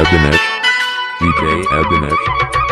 Abinet. DJ Abinet.